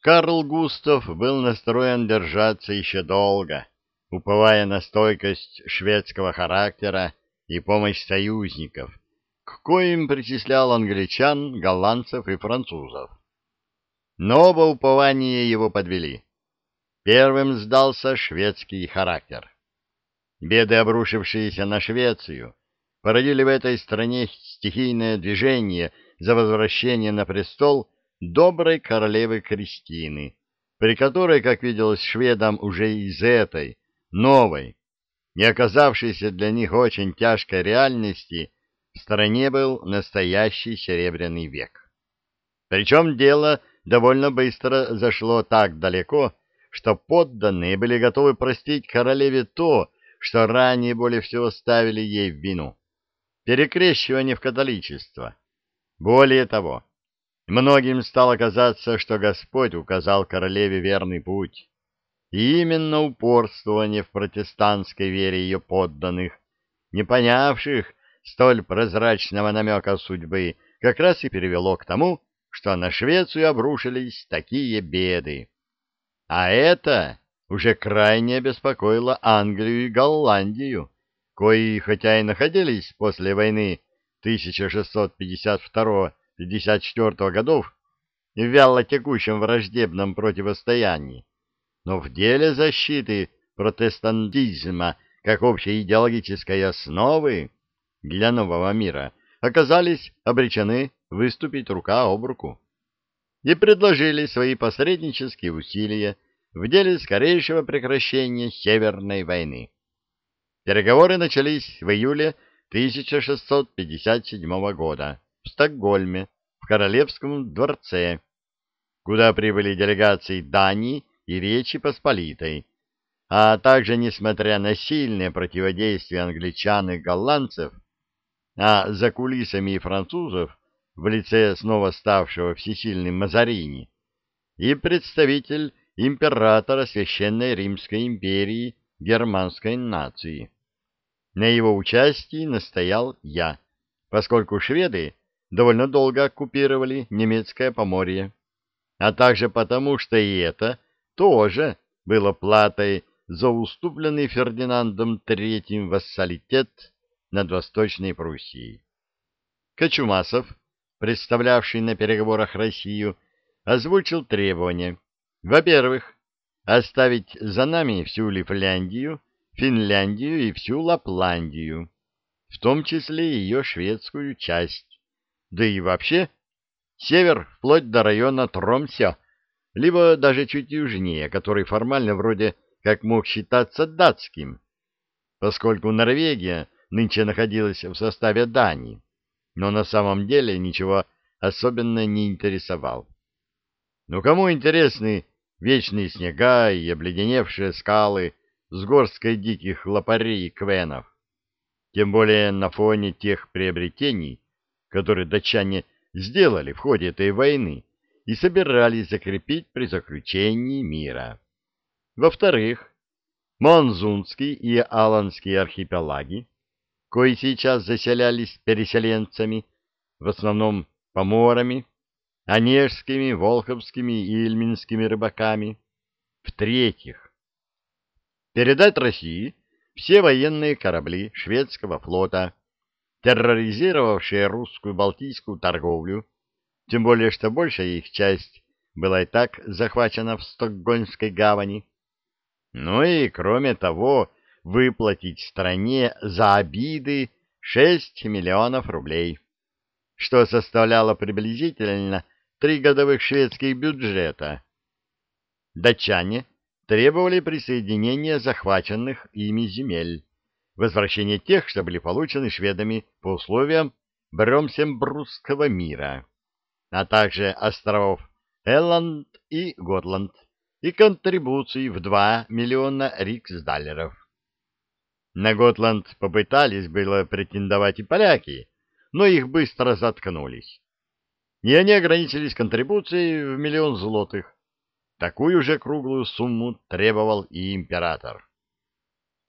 Карл Густав был настроен держаться еще долго, уповая на стойкость шведского характера и помощь союзников, к коим причислял англичан, голландцев и французов. Но оба упования его подвели. Первым сдался шведский характер. Беды, обрушившиеся на Швецию, породили в этой стране стихийное движение за возвращение на престол доброй королевы Кристины, при которой, как виделось шведам уже из этой, новой, не оказавшейся для них очень тяжкой реальности, в стране был настоящий серебряный век. Причем дело довольно быстро зашло так далеко, что подданные были готовы простить королеве то, что ранее более всего ставили ей в вину — перекрещивание в католичество. Более того, многим стало казаться, что Господь указал королеве верный путь, и именно упорствование в протестантской вере ее подданных, не понявших столь прозрачного намека судьбы, как раз и привело к тому, что на Швецию обрушились такие беды. А это уже крайне обеспокоило Англию и Голландию, кои, хотя и находились после войны 1652-54 годов в вяло текущем враждебном противостоянии, но в деле защиты протестантизма как общей идеологической основы для нового мира оказались обречены выступить рука об руку и предложили свои посреднические усилия в деле скорейшего прекращения Северной войны. Переговоры начались в июле 1657 года в Стокгольме, в Королевском дворце, куда прибыли делегации Дании и Речи Посполитой, а также, несмотря на сильное противодействие англичан и голландцев, а за кулисами и французов в лице снова ставшего всесильным Мазарини, и представитель императора Священной Римской империи германской нации. На его участии настоял я, поскольку шведы довольно долго оккупировали немецкое Поморье, а также потому, что и это тоже было платой за уступленный Фердинандом III вассалитет над Восточной Пруссией. Кочумасов представлявший на переговорах Россию, озвучил требования. Во-первых, оставить за нами всю Лифляндию, Финляндию и всю Лапландию, в том числе ее шведскую часть, да и вообще север вплоть до района Тромся, либо даже чуть южнее, который формально вроде как мог считаться датским, поскольку Норвегия нынче находилась в составе Дании но на самом деле ничего особенно не интересовал. Ну кому интересны вечные снега и обледеневшие скалы с горской диких лопарей и квенов? Тем более на фоне тех приобретений, которые датчане сделали в ходе этой войны и собирались закрепить при заключении мира. Во-вторых, Монзунский и Аланские архипелаги кои сейчас заселялись переселенцами, в основном поморами, онежскими, волховскими и ильминскими рыбаками. В-третьих, передать России все военные корабли шведского флота, терроризировавшие русскую балтийскую торговлю, тем более что большая их часть была и так захвачена в Стокгольмской гавани. Ну и, кроме того, выплатить стране за обиды 6 миллионов рублей, что составляло приблизительно три годовых шведских бюджета. Датчане требовали присоединения захваченных ими земель, возвращения тех, что были получены шведами по условиям Бромсембрусского мира, а также островов Элланд и Готланд и контрибуций в 2 миллиона риксдаллеров. На Готланд попытались было претендовать и поляки, но их быстро заткнулись. И они ограничились контрибуцией в миллион злотых. Такую же круглую сумму требовал и император.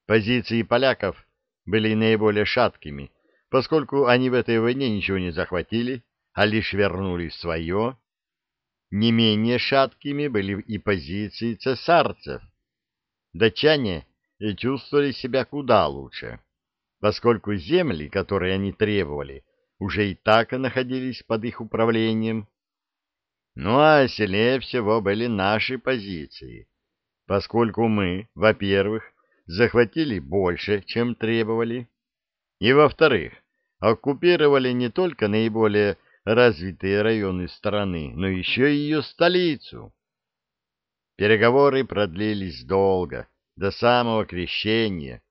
Позиции поляков были наиболее шаткими, поскольку они в этой войне ничего не захватили, а лишь вернули свое. не менее шаткими были и позиции цесарцев. Датчане чувствовали себя куда лучше, поскольку земли, которые они требовали, уже и так находились под их управлением. Ну а сильнее всего были наши позиции, поскольку мы, во-первых, захватили больше, чем требовали, и, во-вторых, оккупировали не только наиболее развитые районы страны, но еще и ее столицу. Переговоры продлились долго, до самого крещения,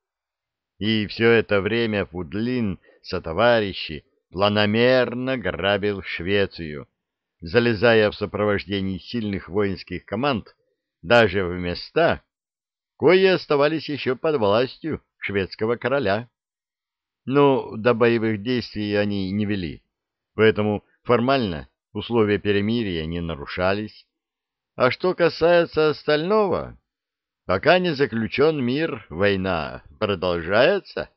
и все это время Фудлин сотоварищи планомерно грабил Швецию, залезая в сопровождении сильных воинских команд даже в места, кои оставались еще под властью шведского короля. Но до боевых действий они не вели, поэтому формально условия перемирия не нарушались. А что касается остального, пока не заключен мир, война продолжается.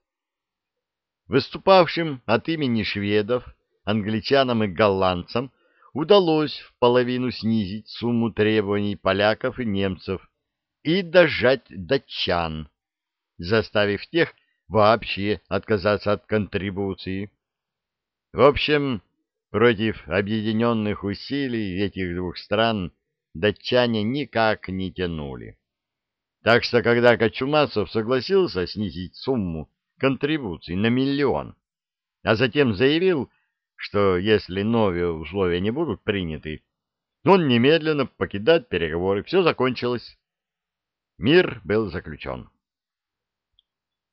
Выступавшим от имени шведов, англичанам и голландцам удалось в половину снизить сумму требований поляков и немцев и дожать датчан, заставив тех вообще отказаться от контрибуции. В общем, против объединенных усилий этих двух стран датчане никак не тянули. Так что, когда Кочумасов согласился снизить сумму контрибуций на миллион, а затем заявил, что если новые условия не будут приняты, он немедленно покидает переговоры. Все закончилось. Мир был заключен.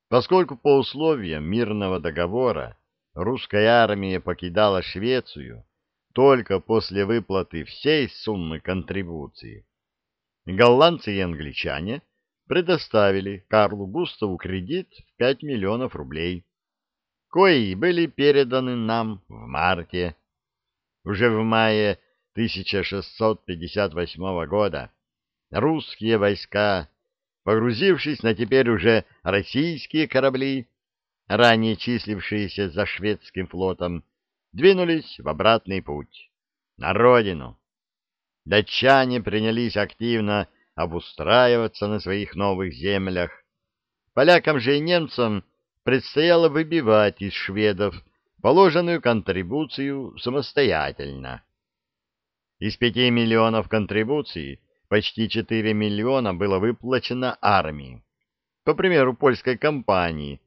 Поскольку по условиям мирного договора русская армия покидала Швецию только после выплаты всей суммы контрибуции, голландцы и англичане предоставили Карлу Густаву кредит в 5 миллионов рублей, кои были переданы нам в марте. Уже в мае 1658 года русские войска погрузившись на теперь уже российские корабли, ранее числившиеся за шведским флотом, двинулись в обратный путь, на родину. Датчане принялись активно обустраиваться на своих новых землях. Полякам же и немцам предстояло выбивать из шведов положенную контрибуцию самостоятельно. Из пяти миллионов контрибуций почти 4 миллиона было выплачено армии. По примеру польской компании,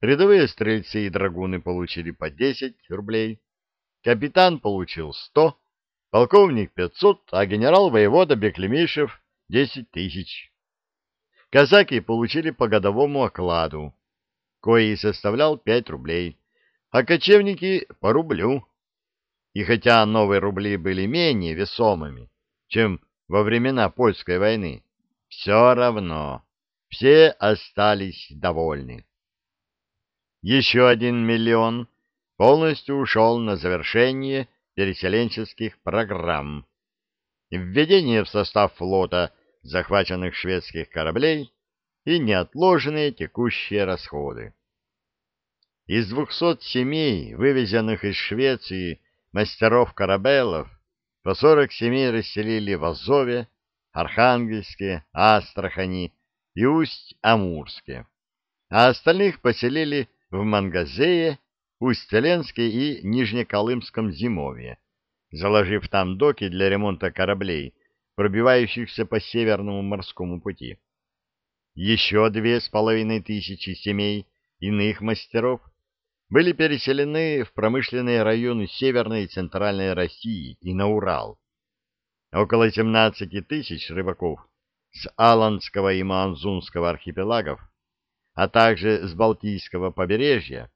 рядовые стрельцы и драгуны получили по 10 рублей, капитан получил 100, полковник 500, а генерал-воевода Беклемишев 10 тысяч. Казаки получили по годовому окладу, кои составлял 5 рублей, а кочевники по рублю. И хотя новые рубли были менее весомыми, чем во времена польской войны, все равно все остались довольны. Еще один миллион полностью ушел на завершение переселенческих программ, введение в состав флота захваченных шведских кораблей и неотложенные текущие расходы. Из двухсот семей, вывезенных из Швеции мастеров корабелов, по сорок семей расселили в Азове, Архангельске, Астрахани и Усть-Амурске, а остальных поселили в Мангазее, Усть-Ленске и Нижнеколымском зимовье, заложив там доки для ремонта кораблей, пробивающихся по Северному морскому пути. Еще две с половиной тысячи семей иных мастеров были переселены в промышленные районы Северной и Центральной России и на Урал. Около 17 тысяч рыбаков с Аланского и Манзунского архипелагов, а также с Балтийского побережья,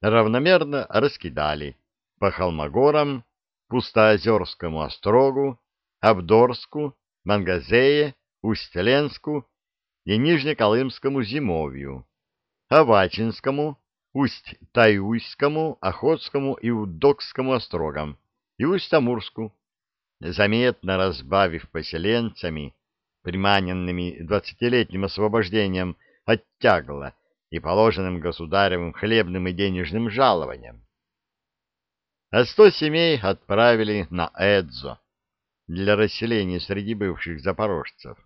равномерно раскидали по Холмогорам, Пустоозерскому острогу, Абдорску, Мангазее, Усть-Ленску и Нижнеколымскому зимовью, Авачинскому, Усть-Таюйскому, Охотскому и Удокскому острогам и Усть-Амурску, заметно разбавив поселенцами, приманенными двадцатилетним освобождением от тягла и положенным государевым хлебным и денежным жалованием. А сто семей отправили на Эдзо, для расселения среди бывших запорожцев.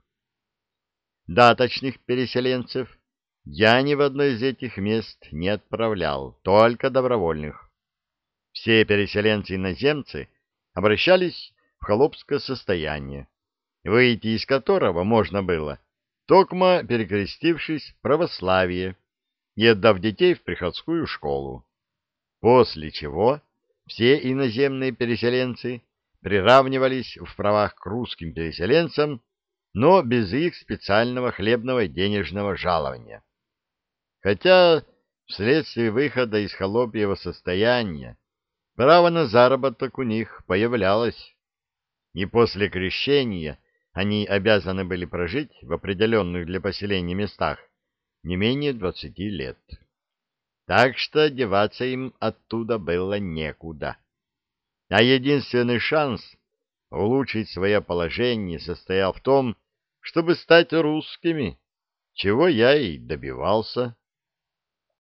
Даточных переселенцев я ни в одно из этих мест не отправлял, только добровольных. Все переселенцы-иноземцы обращались в холопское состояние, выйти из которого можно было, токмо перекрестившись в православие и отдав детей в приходскую школу. После чего все иноземные переселенцы приравнивались в правах к русским переселенцам, но без их специального хлебного денежного жалования. Хотя вследствие выхода из холопьего состояния право на заработок у них появлялось, и после крещения они обязаны были прожить в определенных для поселения местах не менее двадцати лет. Так что деваться им оттуда было некуда. А единственный шанс улучшить свое положение состоял в том, чтобы стать русскими, чего я и добивался.